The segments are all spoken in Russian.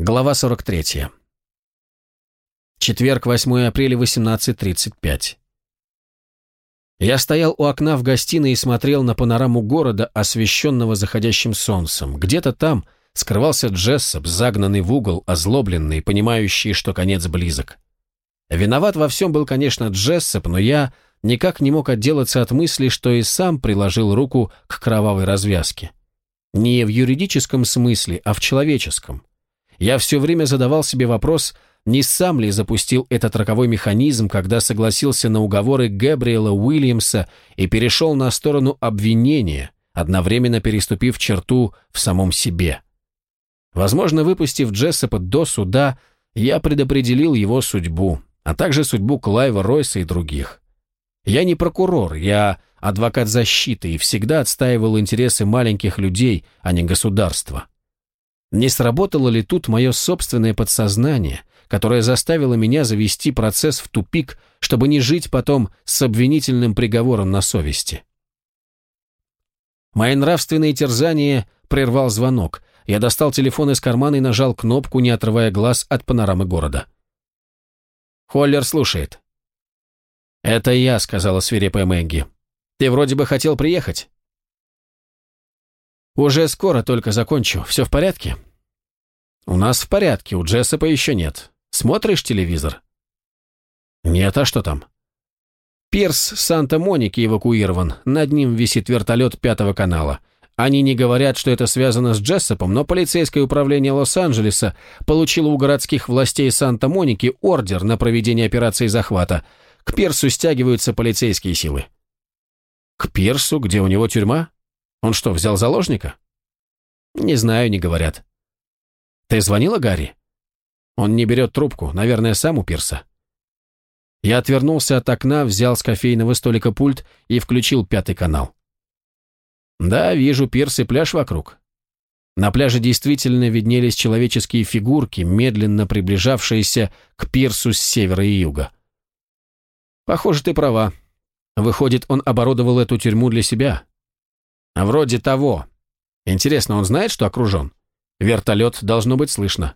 Глава 43. Четверг, 8 апреля, 18.35. Я стоял у окна в гостиной и смотрел на панораму города, освещенного заходящим солнцем. Где-то там скрывался Джессоп, загнанный в угол, озлобленный, понимающий, что конец близок. Виноват во всем был, конечно, Джессоп, но я никак не мог отделаться от мысли, что и сам приложил руку к кровавой развязке. Не в юридическом смысле, а в человеческом. Я все время задавал себе вопрос, не сам ли запустил этот роковой механизм, когда согласился на уговоры Гэбриэла Уильямса и перешел на сторону обвинения, одновременно переступив черту в самом себе. Возможно, выпустив Джессопа до суда, я предопределил его судьбу, а также судьбу Клайва Ройса и других. Я не прокурор, я адвокат защиты и всегда отстаивал интересы маленьких людей, а не государства. Не сработало ли тут мое собственное подсознание, которое заставило меня завести процесс в тупик, чтобы не жить потом с обвинительным приговором на совести? Мои нравственные терзания прервал звонок. Я достал телефон из кармана и нажал кнопку, не отрывая глаз от панорамы города. Холлер слушает. «Это я», — сказала свирепая Мэгги. «Ты вроде бы хотел приехать». «Уже скоро только закончу. Все в порядке?» «У нас в порядке, у Джессопа еще нет. Смотришь телевизор?» «Нет, а что там?» «Пирс Санта-Моники эвакуирован. Над ним висит вертолет пятого канала. Они не говорят, что это связано с Джессопом, но полицейское управление Лос-Анджелеса получило у городских властей Санта-Моники ордер на проведение операции захвата. К пирсу стягиваются полицейские силы». «К пирсу, где у него тюрьма?» Он что, взял заложника? Не знаю, не говорят. Ты звонила Гарри? Он не берет трубку, наверное, сам у Пирса. Я отвернулся от окна, взял с кофейного столика пульт и включил пятый канал. Да, вижу пирс и пляж вокруг. На пляже действительно виднелись человеческие фигурки, медленно приближавшиеся к пирсу с севера и юга. Похоже, ты права. Выходит, он оборудовал эту тюрьму для себя. А вроде того. Интересно, он знает, что окружен? Вертолет должно быть слышно.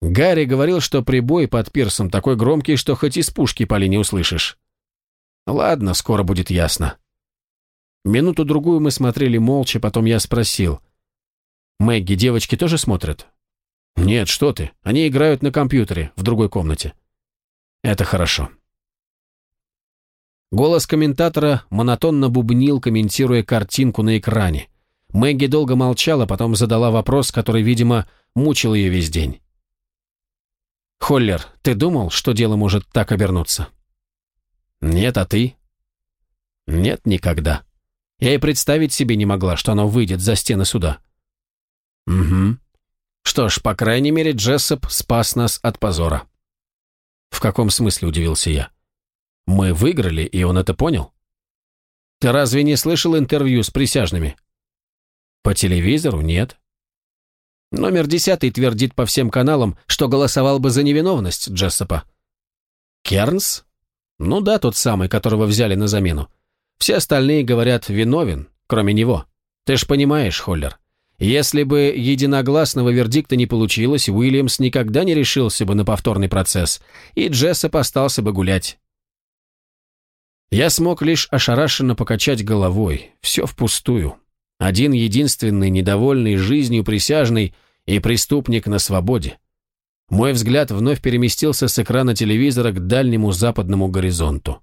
Гарри говорил, что прибой под пирсом такой громкий, что хоть из пушки пали не услышишь. Ладно, скоро будет ясно. Минуту-другую мы смотрели молча, потом я спросил. «Мэгги, девочки тоже смотрят?» «Нет, что ты, они играют на компьютере в другой комнате». «Это хорошо». Голос комментатора монотонно бубнил, комментируя картинку на экране. Мэгги долго молчала, потом задала вопрос, который, видимо, мучил ее весь день. «Холлер, ты думал, что дело может так обернуться?» «Нет, а ты?» «Нет, никогда. Я и представить себе не могла, что оно выйдет за стены суда». «Угу. Что ж, по крайней мере, Джессоп спас нас от позора». «В каком смысле?» – удивился я. Мы выиграли, и он это понял. Ты разве не слышал интервью с присяжными? По телевизору нет. Номер десятый твердит по всем каналам, что голосовал бы за невиновность Джессопа. Кернс? Ну да, тот самый, которого взяли на замену. Все остальные говорят виновен, кроме него. Ты ж понимаешь, Холлер. Если бы единогласного вердикта не получилось, Уильямс никогда не решился бы на повторный процесс, и Джессоп остался бы гулять. Я смог лишь ошарашенно покачать головой. Все впустую. Один единственный, недовольный жизнью присяжный и преступник на свободе. Мой взгляд вновь переместился с экрана телевизора к дальнему западному горизонту.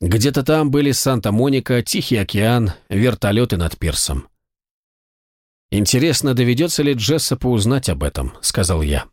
Где-то там были Санта-Моника, Тихий океан, вертолеты над пирсом. «Интересно, доведется ли Джессопу узнать об этом?» — сказал я.